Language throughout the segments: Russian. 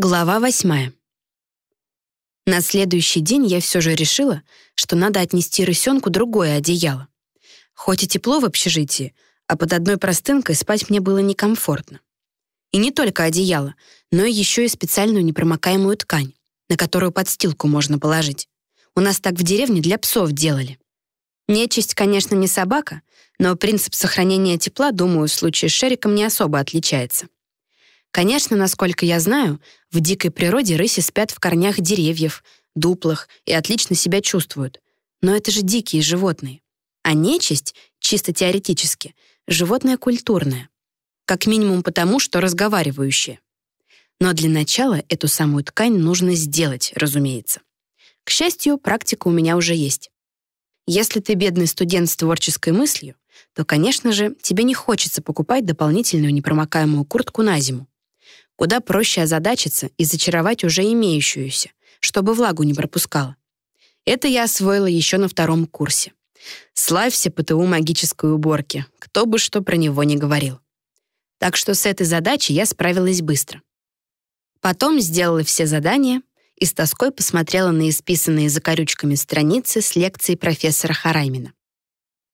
Глава восьмая. На следующий день я все же решила, что надо отнести рысенку другое одеяло. Хоть и тепло в общежитии, а под одной простынкой спать мне было некомфортно. И не только одеяло, но еще и специальную непромокаемую ткань, на которую подстилку можно положить. У нас так в деревне для псов делали. Нечисть, конечно, не собака, но принцип сохранения тепла, думаю, в случае с Шериком не особо отличается. Конечно, насколько я знаю, в дикой природе рыси спят в корнях деревьев, дуплах и отлично себя чувствуют. Но это же дикие животные. А нечисть, чисто теоретически, животное культурное. Как минимум потому, что разговаривающее. Но для начала эту самую ткань нужно сделать, разумеется. К счастью, практика у меня уже есть. Если ты бедный студент с творческой мыслью, то, конечно же, тебе не хочется покупать дополнительную непромокаемую куртку на зиму. Куда проще озадачиться и зачаровать уже имеющуюся, чтобы влагу не пропускала. Это я освоила еще на втором курсе. Славься ПТУ магической уборки, кто бы что про него не говорил. Так что с этой задачей я справилась быстро. Потом сделала все задания и с тоской посмотрела на исписанные закорючками страницы с лекцией профессора Хараймина.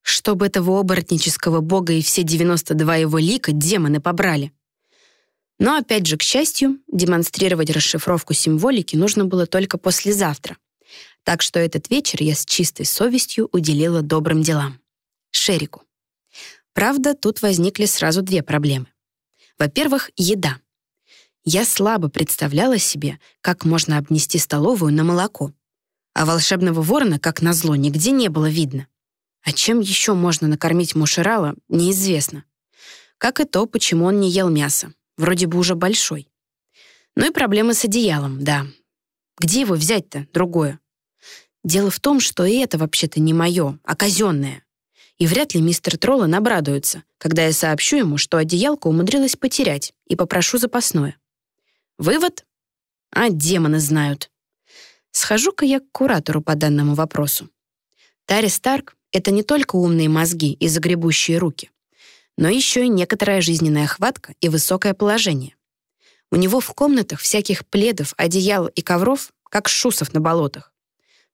Чтобы этого оборотнического бога и все 92 его лика демоны побрали. Но опять же, к счастью, демонстрировать расшифровку символики нужно было только послезавтра. Так что этот вечер я с чистой совестью уделила добрым делам. Шерику. Правда, тут возникли сразу две проблемы. Во-первых, еда. Я слабо представляла себе, как можно обнести столовую на молоко. А волшебного ворона, как назло, нигде не было видно. А чем еще можно накормить Мушерала, неизвестно. Как и то, почему он не ел мясо вроде бы уже большой. Ну и проблемы с одеялом, да. Где его взять-то, другое? Дело в том, что и это вообще-то не мое, а казенное. И вряд ли мистер Троллан обрадуется, когда я сообщу ему, что одеялко умудрилась потерять, и попрошу запасное. Вывод? А демоны знают. Схожу-ка я к куратору по данному вопросу. Тари Старк — это не только умные мозги и загребущие руки но еще и некоторая жизненная хватка и высокое положение. У него в комнатах всяких пледов, одеял и ковров, как шусов на болотах.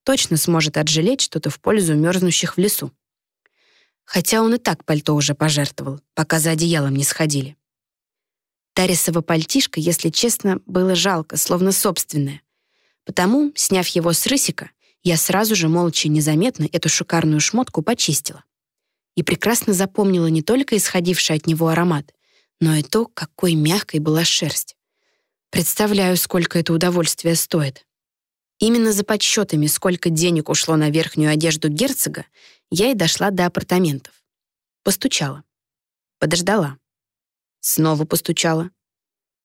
Точно сможет отжалеть что-то в пользу мерзнущих в лесу. Хотя он и так пальто уже пожертвовал, пока за одеялом не сходили. Тарисова пальтишко, если честно, было жалко, словно собственное. Потому, сняв его с рысика, я сразу же молча и незаметно эту шикарную шмотку почистила и прекрасно запомнила не только исходивший от него аромат, но и то, какой мягкой была шерсть. Представляю, сколько это удовольствие стоит. Именно за подсчетами, сколько денег ушло на верхнюю одежду герцога, я и дошла до апартаментов. Постучала. Подождала. Снова постучала.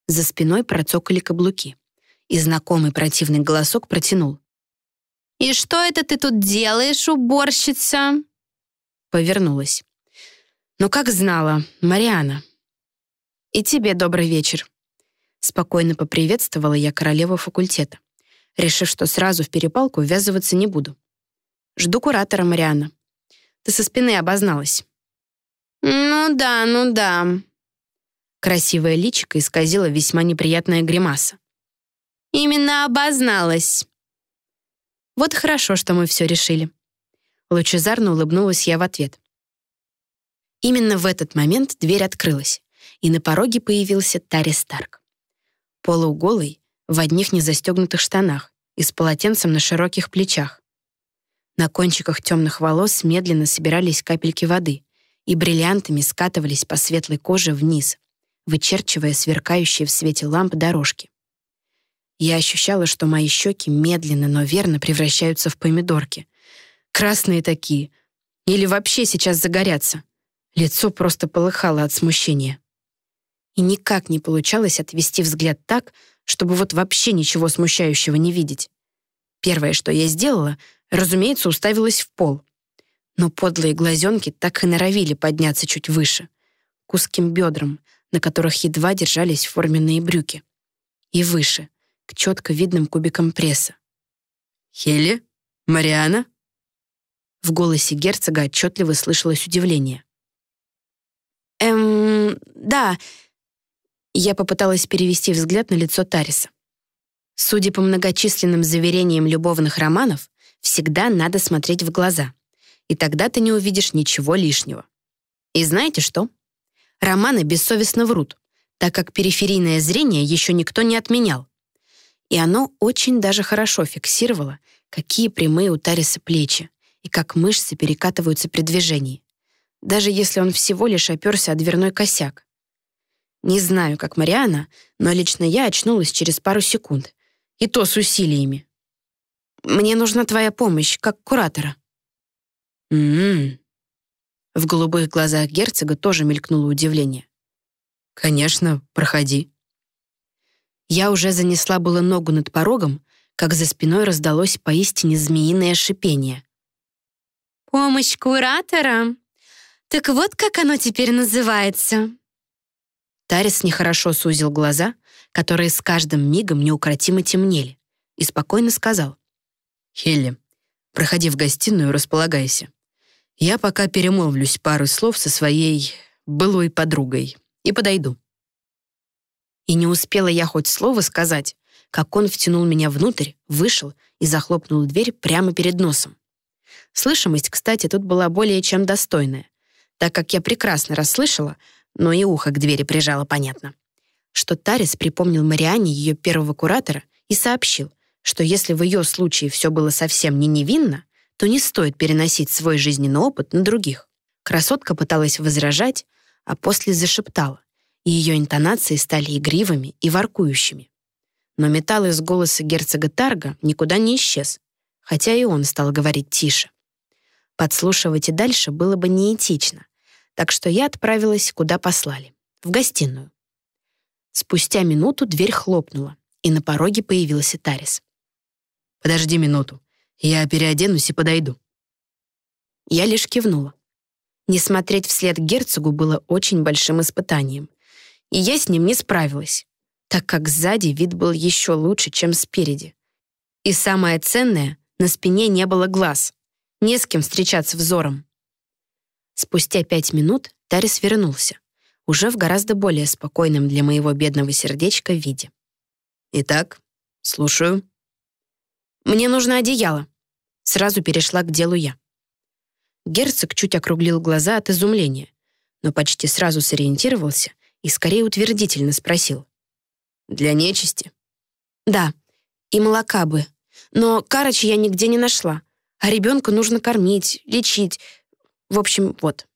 За спиной процокали каблуки, и знакомый противный голосок протянул. «И что это ты тут делаешь, уборщица?» Повернулась. «Ну, как знала, Мариана». «И тебе добрый вечер». Спокойно поприветствовала я королеву факультета, решив, что сразу в перепалку ввязываться не буду. «Жду куратора, Мариана. Ты со спины обозналась». «Ну да, ну да». Красивое личико исказило весьма неприятная гримаса. «Именно обозналась». Вот хорошо, что мы все решили. Лучезарно улыбнулась я в ответ. Именно в этот момент дверь открылась, и на пороге появился Тари Старк. Полууголый, в одних незастегнутых штанах и с полотенцем на широких плечах. На кончиках темных волос медленно собирались капельки воды и бриллиантами скатывались по светлой коже вниз, вычерчивая сверкающие в свете ламп дорожки. Я ощущала, что мои щеки медленно, но верно превращаются в помидорки, Красные такие. Или вообще сейчас загорятся. Лицо просто полыхало от смущения. И никак не получалось отвести взгляд так, чтобы вот вообще ничего смущающего не видеть. Первое, что я сделала, разумеется, уставилась в пол. Но подлые глазенки так и норовили подняться чуть выше, к узким бедрам, на которых едва держались форменные брюки. И выше, к четко видным кубикам пресса. «Хелли? Мариана?» В голосе герцога отчетливо слышалось удивление. «Эм, да». Я попыталась перевести взгляд на лицо Тариса. Судя по многочисленным заверениям любовных романов, всегда надо смотреть в глаза, и тогда ты не увидишь ничего лишнего. И знаете что? Романы бессовестно врут, так как периферийное зрение еще никто не отменял. И оно очень даже хорошо фиксировало, какие прямые у Тариса плечи и как мышцы перекатываются при движении, даже если он всего лишь оперся о дверной косяк. Не знаю, как Мариана, но лично я очнулась через пару секунд и то с усилиями. Мне нужна твоя помощь, как куратора». «М-м-м». В голубых глазах герцога тоже мелькнуло удивление. «Конечно, проходи». Я уже занесла было ногу над порогом, как за спиной раздалось поистине змеиное шипение. «Помощь куратора? Так вот как оно теперь называется!» Тарис нехорошо сузил глаза, которые с каждым мигом неукротимо темнели, и спокойно сказал. «Хелли, проходи в гостиную, располагайся. Я пока перемолвлюсь пару слов со своей былой подругой и подойду». И не успела я хоть слово сказать, как он втянул меня внутрь, вышел и захлопнул дверь прямо перед носом. Слышимость, кстати, тут была более чем достойная, так как я прекрасно расслышала, но и ухо к двери прижало, понятно что Тарис припомнил Мариане ее первого куратора и сообщил, что если в ее случае все было совсем не невинно, то не стоит переносить свой жизненный опыт на других. Красотка пыталась возражать, а после зашептала, и ее интонации стали игривыми и воркующими. Но металл из голоса герцога Тарга никуда не исчез, хотя и он стал говорить тише. Подслушивать и дальше было бы неэтично, так что я отправилась, куда послали, в гостиную. Спустя минуту дверь хлопнула, и на пороге появился Тарис. «Подожди минуту. Я переоденусь и подойду». Я лишь кивнула. Не смотреть вслед герцогу было очень большим испытанием, и я с ним не справилась, так как сзади вид был еще лучше, чем спереди. И самое ценное, на спине не было глаз, не с кем встречаться взором. Спустя пять минут Тарис вернулся уже в гораздо более спокойном для моего бедного сердечка виде. «Итак, слушаю». «Мне нужно одеяло». Сразу перешла к делу я. Герцог чуть округлил глаза от изумления, но почти сразу сориентировался и скорее утвердительно спросил. «Для нечисти?» «Да, и молока бы. Но Карыча я нигде не нашла. А ребенка нужно кормить, лечить. В общем, вот».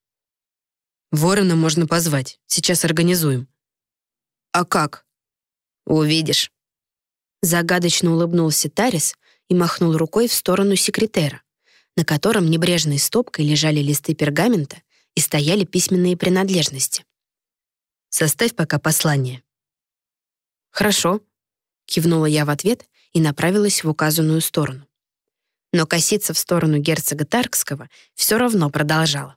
Ворона можно позвать. Сейчас организуем». «А как?» «Увидишь». Загадочно улыбнулся Тарис и махнул рукой в сторону секретера, на котором небрежной стопкой лежали листы пергамента и стояли письменные принадлежности. «Составь пока послание». «Хорошо», — кивнула я в ответ и направилась в указанную сторону. Но коситься в сторону герцога Таркского все равно продолжала.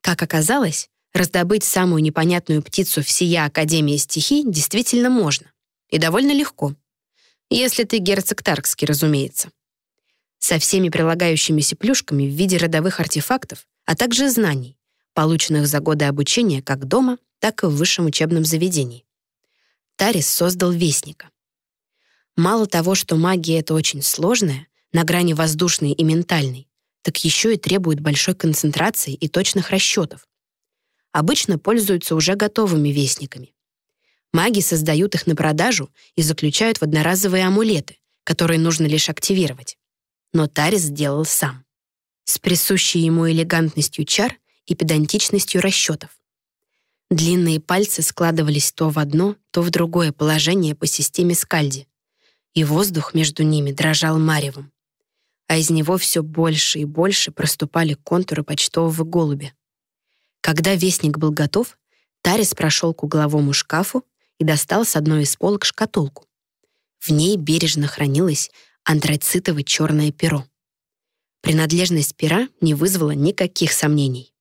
Как оказалось, раздобыть самую непонятную птицу всея Академии стихий действительно можно. И довольно легко. Если ты герцог Таркский, разумеется. Со всеми прилагающимися плюшками в виде родовых артефактов, а также знаний, полученных за годы обучения как дома, так и в высшем учебном заведении. Тарис создал Вестника. Мало того, что магия — это очень сложная, на грани воздушной и ментальной, так еще и требует большой концентрации и точных расчетов. Обычно пользуются уже готовыми вестниками. Маги создают их на продажу и заключают в одноразовые амулеты, которые нужно лишь активировать. Но Тарис сделал сам. С присущей ему элегантностью чар и педантичностью расчетов. Длинные пальцы складывались то в одно, то в другое положение по системе скальди, и воздух между ними дрожал маревом а из него все больше и больше проступали контуры почтового голубя. Когда вестник был готов, Тарис прошел к угловому шкафу и достал с одной из полок шкатулку. В ней бережно хранилось антрацитово черное перо. Принадлежность пера не вызвала никаких сомнений.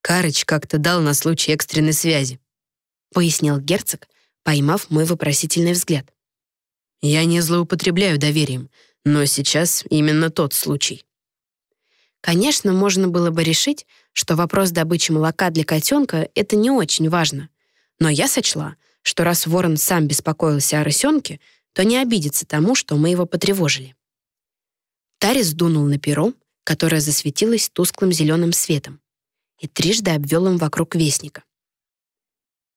«Карыч как-то дал на случай экстренной связи», — пояснил герцог, поймав мой вопросительный взгляд. «Я не злоупотребляю доверием, но сейчас именно тот случай. Конечно, можно было бы решить, что вопрос добычи молока для котенка — это не очень важно. Но я сочла, что раз ворон сам беспокоился о рысенке, то не обидится тому, что мы его потревожили. Тарис дунул на перо, которое засветилось тусклым зеленым светом, и трижды обвел им вокруг вестника.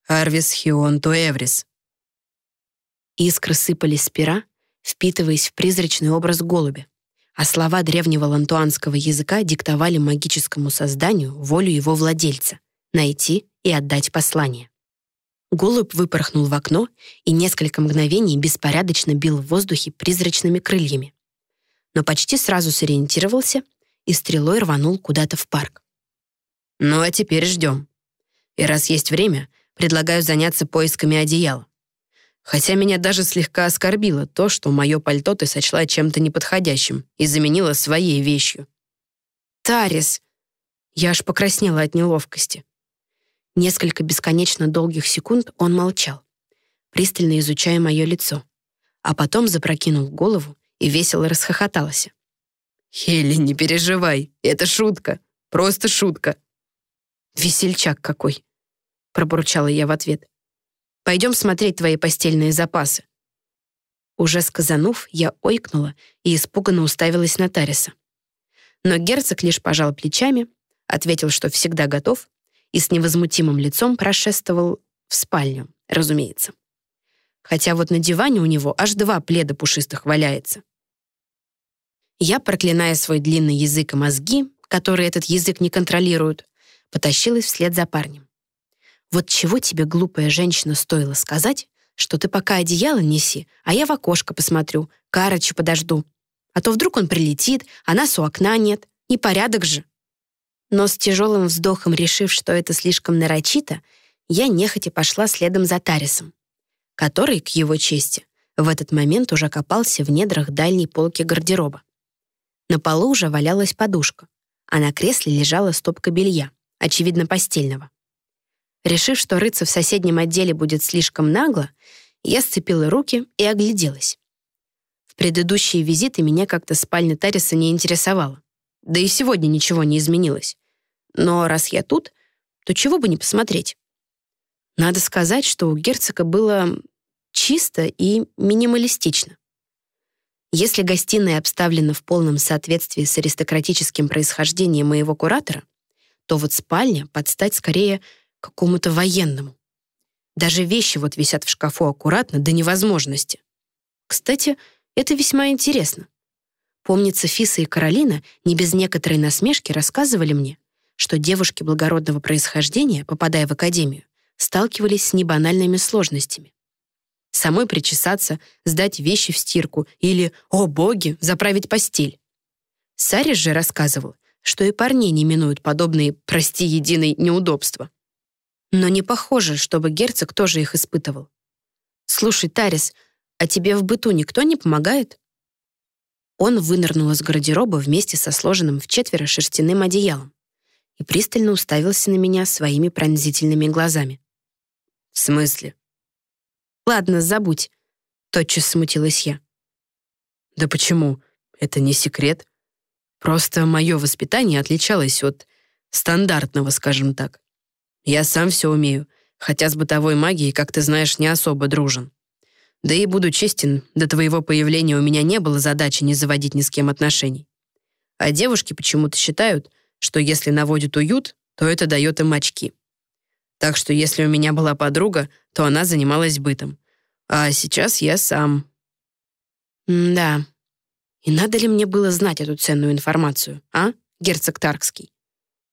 «Арвис хион то эврис». Искры сыпались с пера, впитываясь в призрачный образ голубя, а слова древнего лантуанского языка диктовали магическому созданию волю его владельца — найти и отдать послание. Голубь выпорхнул в окно и несколько мгновений беспорядочно бил в воздухе призрачными крыльями. Но почти сразу сориентировался и стрелой рванул куда-то в парк. «Ну а теперь ждем. И раз есть время, предлагаю заняться поисками одеяла. Хотя меня даже слегка оскорбило то, что мое пальто ты сочла чем-то неподходящим и заменила своей вещью». «Тарис!» Я аж покраснела от неловкости. Несколько бесконечно долгих секунд он молчал, пристально изучая мое лицо, а потом запрокинул голову и весело расхохотался. «Хелли, не переживай, это шутка, просто шутка». «Весельчак какой!» — пробурчала я в ответ. «Пойдем смотреть твои постельные запасы». Уже сказанув, я ойкнула и испуганно уставилась на Тариса. Но герцог лишь пожал плечами, ответил, что всегда готов, и с невозмутимым лицом прошествовал в спальню, разумеется. Хотя вот на диване у него аж два пледа пушистых валяется. Я, проклиная свой длинный язык и мозги, которые этот язык не контролируют, потащилась вслед за парнем. Вот чего тебе, глупая женщина, стоило сказать, что ты пока одеяло неси, а я в окошко посмотрю, Карычу подожду. А то вдруг он прилетит, а нас у окна нет. Непорядок же. Но с тяжелым вздохом, решив, что это слишком нарочито, я нехотя пошла следом за Тарисом, который, к его чести, в этот момент уже копался в недрах дальней полки гардероба. На полу уже валялась подушка, а на кресле лежала стопка белья, очевидно, постельного. Решив, что рыться в соседнем отделе будет слишком нагло, я сцепила руки и огляделась. В предыдущие визиты меня как-то спальня Тариса не интересовала. Да и сегодня ничего не изменилось. Но раз я тут, то чего бы не посмотреть. Надо сказать, что у герцога было чисто и минималистично. Если гостиная обставлена в полном соответствии с аристократическим происхождением моего куратора, то вот спальня подстать скорее какому-то военному. Даже вещи вот висят в шкафу аккуратно до невозможности. Кстати, это весьма интересно. Помнится, Фиса и Каролина не без некоторой насмешки рассказывали мне, что девушки благородного происхождения, попадая в академию, сталкивались с небанальными сложностями. Самой причесаться, сдать вещи в стирку или, о боги, заправить постель. Сарис же рассказывал, что и парней не минуют подобные, прости, единой неудобства. Но не похоже, чтобы герцог тоже их испытывал. «Слушай, Тарис, а тебе в быту никто не помогает?» Он вынырнул из гардероба вместе со сложенным в четверо шерстяным одеялом и пристально уставился на меня своими пронзительными глазами. «В смысле?» «Ладно, забудь», — тотчас смутилась я. «Да почему? Это не секрет. Просто мое воспитание отличалось от стандартного, скажем так. Я сам все умею, хотя с бытовой магией, как ты знаешь, не особо дружен. Да и буду честен, до твоего появления у меня не было задачи не заводить ни с кем отношений. А девушки почему-то считают, что если наводят уют, то это дает им очки. Так что если у меня была подруга, то она занималась бытом. А сейчас я сам. М да. И надо ли мне было знать эту ценную информацию, а, герцог Таркский?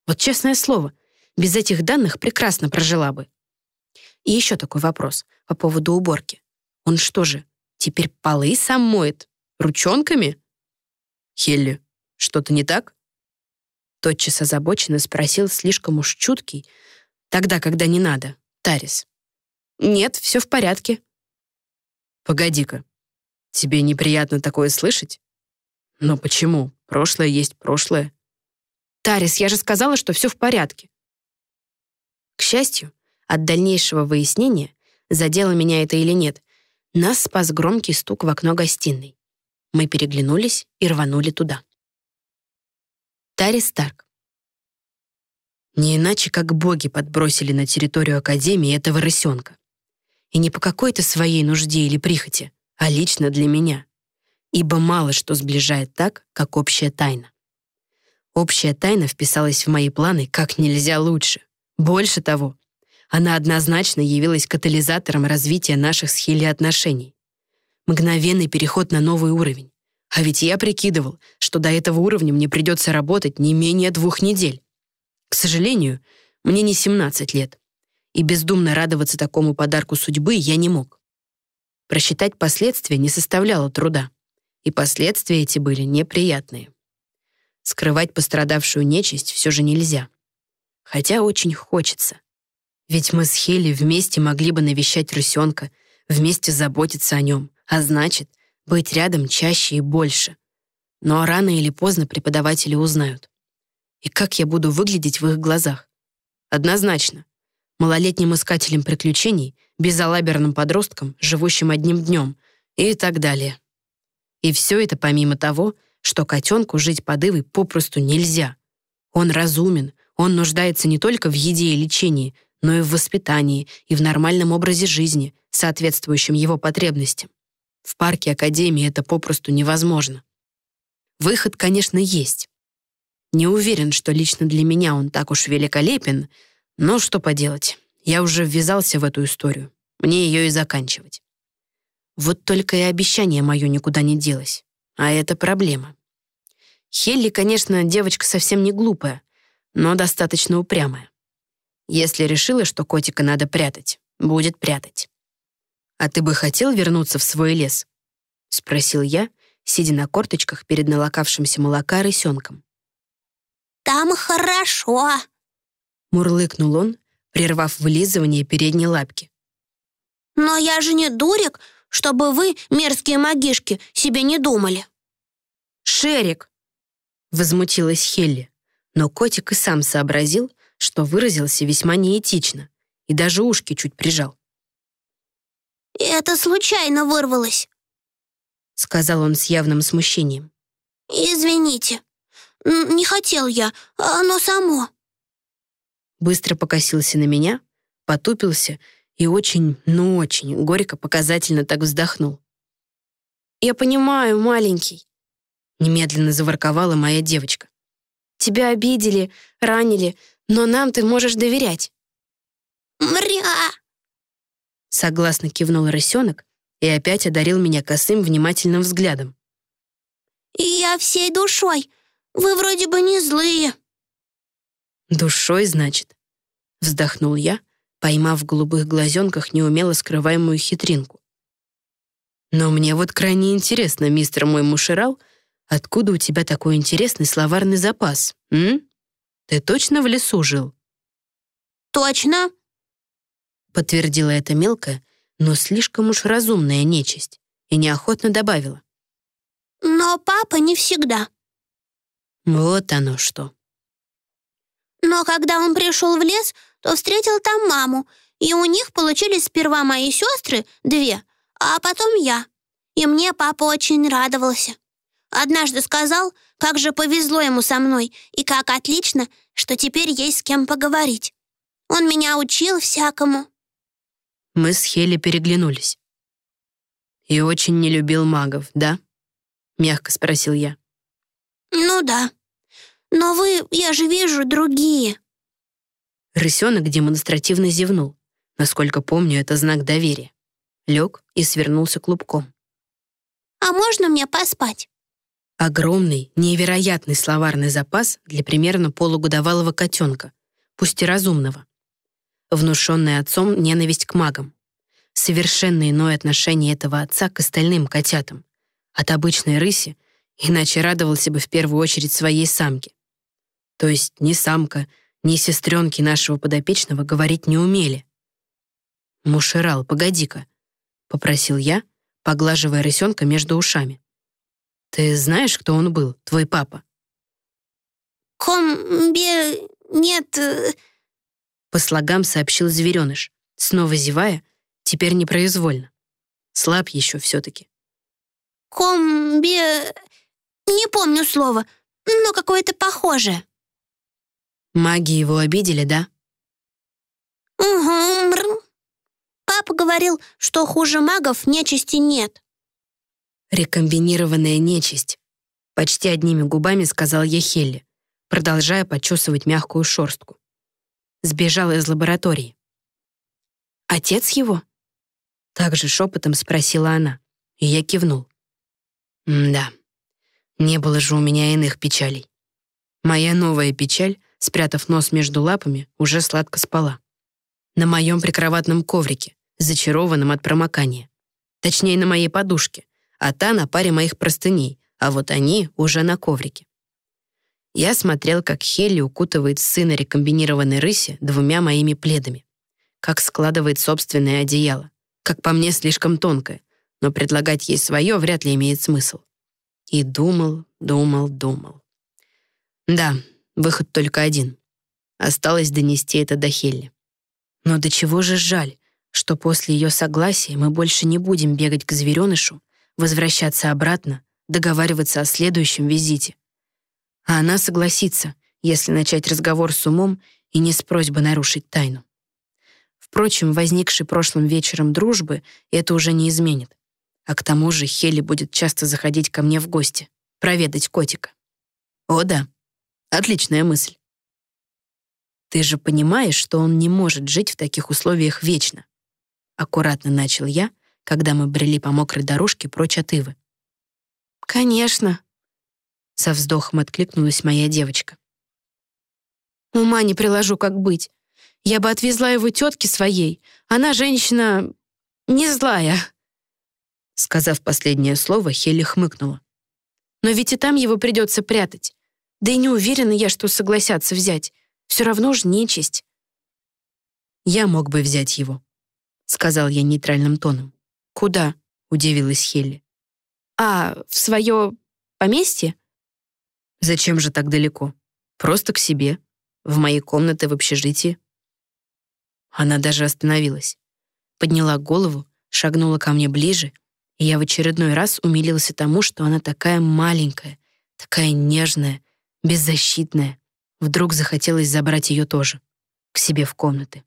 Вот честное слово, без этих данных прекрасно прожила бы. И еще такой вопрос по поводу уборки. Он что же, теперь полы сам моет? Ручонками? Хелли, что-то не так? Тотчас озабоченно спросил слишком уж чуткий, тогда, когда не надо, Тарис. Нет, все в порядке. Погоди-ка, тебе неприятно такое слышать? Но почему? Прошлое есть прошлое. Тарис, я же сказала, что все в порядке. К счастью, от дальнейшего выяснения, задело меня это или нет, нас спас громкий стук в окно гостиной. Мы переглянулись и рванули туда. Тари Старк. Не иначе, как боги подбросили на территорию Академии этого рысенка. И не по какой-то своей нужде или прихоти, а лично для меня. Ибо мало что сближает так, как общая тайна. Общая тайна вписалась в мои планы как нельзя лучше. Больше того, она однозначно явилась катализатором развития наших с Хилли отношений. Мгновенный переход на новый уровень. А ведь я прикидывал, что до этого уровня мне придется работать не менее двух недель. К сожалению, мне не 17 лет. И бездумно радоваться такому подарку судьбы я не мог. Просчитать последствия не составляло труда. И последствия эти были неприятные. Скрывать пострадавшую нечисть все же нельзя. Хотя очень хочется. Ведь мы с Хелли вместе могли бы навещать русенка, вместе заботиться о нем, а значит, быть рядом чаще и больше. Но рано или поздно преподаватели узнают. И как я буду выглядеть в их глазах? Однозначно. Малолетним искателем приключений, безалаберным подростком, живущим одним днем и так далее. И все это помимо того, что котенку жить под попросту нельзя. Он разумен, он нуждается не только в еде и лечении, но и в воспитании, и в нормальном образе жизни, соответствующем его потребностям. В парке Академии это попросту невозможно. Выход, конечно, есть. Не уверен, что лично для меня он так уж великолепен, но что поделать, я уже ввязался в эту историю. Мне ее и заканчивать. Вот только и обещание мое никуда не делось. А это проблема. Хелли, конечно, девочка совсем не глупая, но достаточно упрямая. Если решила, что котика надо прятать, будет прятать. «А ты бы хотел вернуться в свой лес?» — спросил я, сидя на корточках перед налокавшимся молока рысенком. «Там хорошо», — мурлыкнул он, прервав вылизывание передней лапки. «Но я же не дурик, чтобы вы, мерзкие магишки, себе не думали». «Шерик!» — возмутилась Хелли, но котик и сам сообразил, что выразился весьма неэтично и даже ушки чуть прижал. «Это случайно вырвалось», — сказал он с явным смущением. «Извините, не хотел я, оно само». Быстро покосился на меня, потупился и очень, ну очень горько показательно так вздохнул. «Я понимаю, маленький», — немедленно заворковала моя девочка. «Тебя обидели, ранили, но нам ты можешь доверять». «Мря!» Согласно кивнул рысенок и опять одарил меня косым внимательным взглядом. «Я всей душой. Вы вроде бы не злые». «Душой, значит?» Вздохнул я, поймав в голубых глазенках неумело скрываемую хитринку. «Но мне вот крайне интересно, мистер мой мушерал, откуда у тебя такой интересный словарный запас, м? Ты точно в лесу жил?» «Точно», — подтвердила эта мелкая, но слишком уж разумная нечисть, и неохотно добавила. «Но папа не всегда». Вот оно что. Но когда он пришел в лес, то встретил там маму, и у них получились сперва мои сестры, две, а потом я. И мне папа очень радовался. Однажды сказал, как же повезло ему со мной, и как отлично, что теперь есть с кем поговорить. Он меня учил всякому. Мы с Хели переглянулись. «И очень не любил магов, да?» — мягко спросил я. «Ну да. Но вы, я же вижу, другие». Рысенок демонстративно зевнул. Насколько помню, это знак доверия. Лег и свернулся клубком. «А можно мне поспать?» Огромный, невероятный словарный запас для примерно полугодовалого котенка, пусть и разумного внушенная отцом ненависть к магам. Совершенно иное отношение этого отца к остальным котятам. От обычной рыси, иначе радовался бы в первую очередь своей самке. То есть ни самка, ни сестренки нашего подопечного говорить не умели. «Мушерал, погоди-ка», — попросил я, поглаживая рысенка между ушами. «Ты знаешь, кто он был, твой папа?» «Комбе... нет...» э, по слогам сообщил звереныш, снова зевая, теперь непроизвольно. Слаб еще все-таки. Комбе... Не помню слова, но какое-то похожее. Маги его обидели, да? Угу. Папа говорил, что хуже магов нечисти нет. «Рекомбинированная нечисть», — почти одними губами сказал я Хелли, продолжая почесывать мягкую шорстку. Сбежала из лаборатории. «Отец его?» Также шепотом спросила она, и я кивнул. «Да, не было же у меня иных печалей. Моя новая печаль, спрятав нос между лапами, уже сладко спала. На моем прикроватном коврике, зачарованном от промокания. Точнее, на моей подушке, а та на паре моих простыней, а вот они уже на коврике. Я смотрел, как Хелли укутывает сына рекомбинированной рыси двумя моими пледами, как складывает собственное одеяло, как по мне слишком тонкое, но предлагать ей свое вряд ли имеет смысл. И думал, думал, думал. Да, выход только один. Осталось донести это до Хелли. Но до чего же жаль, что после ее согласия мы больше не будем бегать к зверенышу, возвращаться обратно, договариваться о следующем визите. А она согласится, если начать разговор с умом и не с просьбой нарушить тайну. Впрочем, возникшей прошлым вечером дружбы это уже не изменит. А к тому же Хелли будет часто заходить ко мне в гости, проведать котика. О да, отличная мысль. Ты же понимаешь, что он не может жить в таких условиях вечно. Аккуратно начал я, когда мы брели по мокрой дорожке прочь от Ивы. «Конечно», — со вздохом откликнулась моя девочка. «Ума не приложу, как быть. Я бы отвезла его тетке своей. Она женщина... не злая». Сказав последнее слово, Хелли хмыкнула. «Но ведь и там его придется прятать. Да и не уверена я, что согласятся взять. Все равно ж нечисть». «Я мог бы взять его», — сказал я нейтральным тоном. «Куда?» — удивилась Хелли. «А, в свое поместье?» «Зачем же так далеко? Просто к себе, в моей комнате в общежитии». Она даже остановилась, подняла голову, шагнула ко мне ближе, и я в очередной раз умилился тому, что она такая маленькая, такая нежная, беззащитная. Вдруг захотелось забрать ее тоже, к себе в комнаты.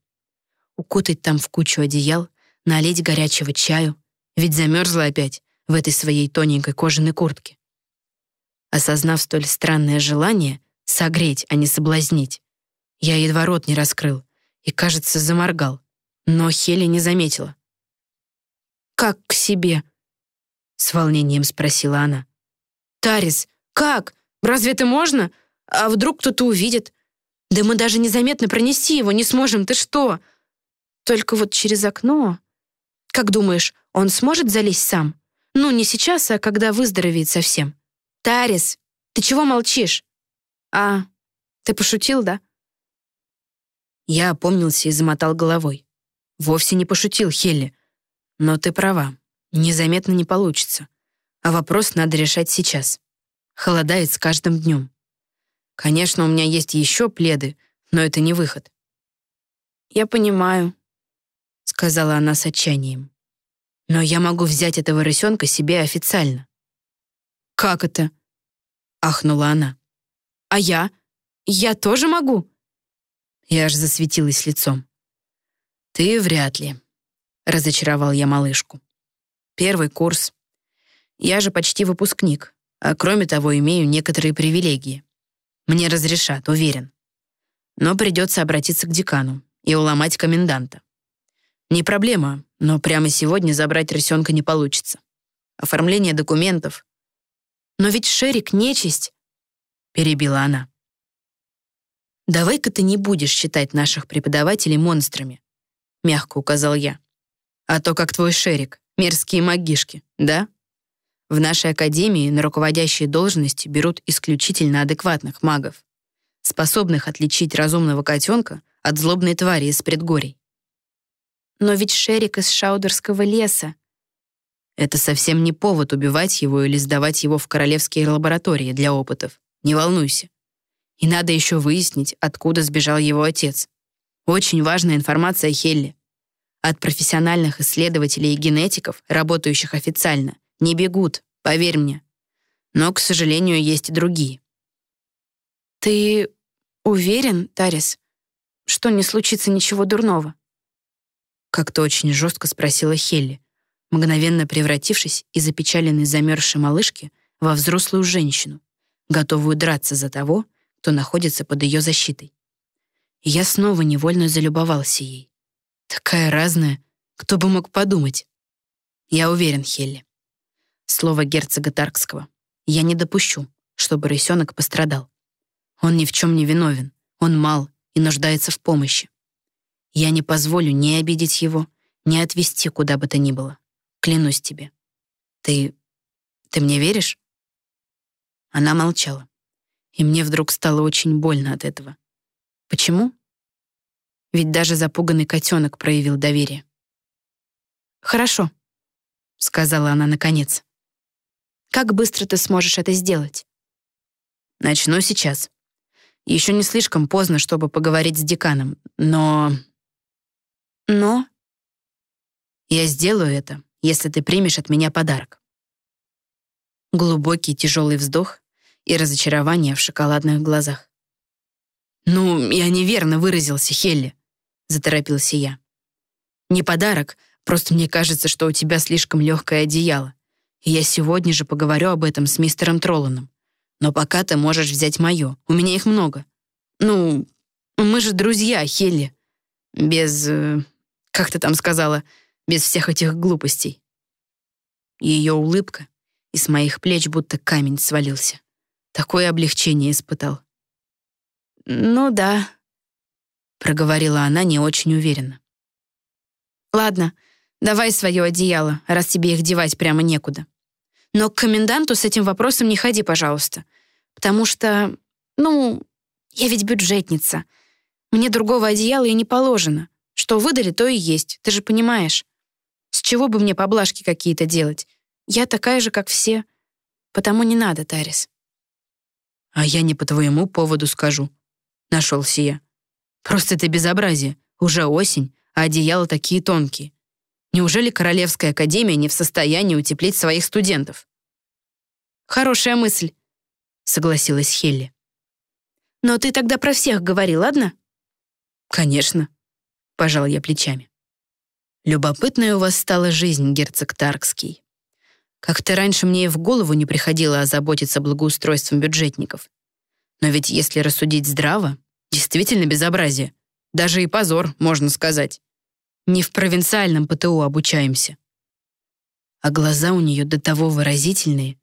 Укутать там в кучу одеял, налить горячего чаю, ведь замерзла опять в этой своей тоненькой кожаной куртке. Осознав столь странное желание согреть, а не соблазнить, я едва рот не раскрыл и, кажется, заморгал, но Хели не заметила. «Как к себе?» — с волнением спросила она. «Тарис, как? Разве это можно? А вдруг кто-то увидит? Да мы даже незаметно пронести его не сможем, ты что? Только вот через окно...» Как думаешь, он сможет залезть сам? Ну, не сейчас, а когда выздоровеет совсем. Тарис, ты чего молчишь? А, ты пошутил, да? Я опомнился и замотал головой. Вовсе не пошутил, Хелли. Но ты права, незаметно не получится. А вопрос надо решать сейчас. Холодает с каждым днем. Конечно, у меня есть еще пледы, но это не выход. Я понимаю, сказала она с отчаянием. «Но я могу взять этого рысенка себе официально». «Как это?» — ахнула она. «А я? Я тоже могу?» Я аж засветилась лицом. «Ты вряд ли», — разочаровал я малышку. «Первый курс. Я же почти выпускник, а кроме того имею некоторые привилегии. Мне разрешат, уверен. Но придется обратиться к декану и уломать коменданта. Не проблема, но прямо сегодня забрать рысенка не получится. Оформление документов. Но ведь Шерик нечисть, перебила она. «Давай-ка ты не будешь считать наших преподавателей монстрами», мягко указал я. «А то как твой Шерик, мерзкие магишки, да?» В нашей академии на руководящие должности берут исключительно адекватных магов, способных отличить разумного котенка от злобной твари из предгорий. Но ведь Шерик из Шаудерского леса. Это совсем не повод убивать его или сдавать его в королевские лаборатории для опытов. Не волнуйся. И надо еще выяснить, откуда сбежал его отец. Очень важная информация Хелли. От профессиональных исследователей и генетиков, работающих официально, не бегут, поверь мне. Но, к сожалению, есть и другие. Ты уверен, Тарис, что не случится ничего дурного? Как-то очень жестко спросила Хелли, мгновенно превратившись из запечаленной замерзшей малышки во взрослую женщину, готовую драться за того, кто находится под ее защитой. Я снова невольно залюбовался ей. Такая разная, кто бы мог подумать. Я уверен, Хелли. Слово герцога Таркского. Я не допущу, чтобы рысенок пострадал. Он ни в чем не виновен, он мал и нуждается в помощи. Я не позволю ни обидеть его, ни отвести куда бы то ни было. Клянусь тебе. Ты... ты мне веришь?» Она молчала. И мне вдруг стало очень больно от этого. Почему? Ведь даже запуганный котенок проявил доверие. «Хорошо», — сказала она наконец. «Как быстро ты сможешь это сделать?» «Начну сейчас. Еще не слишком поздно, чтобы поговорить с деканом, но...» «Но?» «Я сделаю это, если ты примешь от меня подарок». Глубокий тяжелый вздох и разочарование в шоколадных глазах. «Ну, я неверно выразился, Хелли», — заторопился я. «Не подарок, просто мне кажется, что у тебя слишком легкое одеяло, и я сегодня же поговорю об этом с мистером Тролланом. Но пока ты можешь взять мое, у меня их много. Ну, мы же друзья, Хелли. Без... Как ты там сказала? Без всех этих глупостей». Ее улыбка, и с моих плеч будто камень свалился. Такое облегчение испытал. «Ну да», — проговорила она не очень уверенно. «Ладно, давай свое одеяло, раз тебе их девать прямо некуда. Но к коменданту с этим вопросом не ходи, пожалуйста, потому что, ну, я ведь бюджетница. Мне другого одеяла и не положено. Что выдали, то и есть, ты же понимаешь. С чего бы мне поблажки какие-то делать? Я такая же, как все. Потому не надо, Тарис». «А я не по твоему поводу скажу», нашелся я. Просто это безобразие. Уже осень, а одеяла такие тонкие. Неужели Королевская академия не в состоянии утеплить своих студентов? Хорошая мысль, согласилась Хелли. Но ты тогда про всех говори, ладно? Конечно, пожал я плечами. Любопытная у вас стала жизнь, герцог Таркский. Как-то раньше мне и в голову не приходило озаботиться благоустройством бюджетников. Но ведь если рассудить здраво, действительно безобразие. Даже и позор, можно сказать. Не в провинциальном ПТУ обучаемся. А глаза у нее до того выразительные.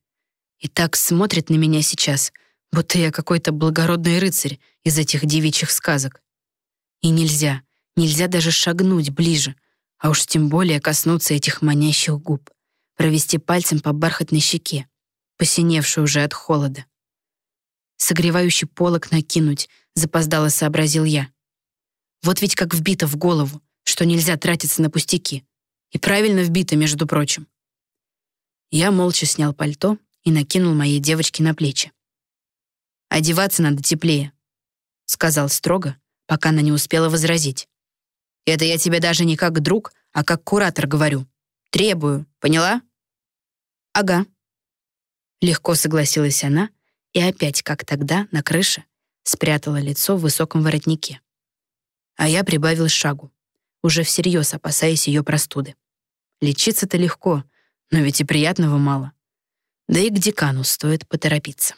И так смотрит на меня сейчас, будто я какой-то благородный рыцарь из этих девичьих сказок. И нельзя, нельзя даже шагнуть ближе, а уж тем более коснуться этих манящих губ, провести пальцем по бархатной щеке, посиневшей уже от холода согревающий полок накинуть, запоздало сообразил я. Вот ведь как вбито в голову, что нельзя тратиться на пустяки. И правильно вбито, между прочим. Я молча снял пальто и накинул моей девочке на плечи. «Одеваться надо теплее», — сказал строго, пока она не успела возразить. «Это я тебе даже не как друг, а как куратор говорю. Требую, поняла?» «Ага», — легко согласилась она, — и опять, как тогда, на крыше, спрятала лицо в высоком воротнике. А я прибавил шагу, уже всерьез опасаясь ее простуды. Лечиться-то легко, но ведь и приятного мало. Да и к декану стоит поторопиться.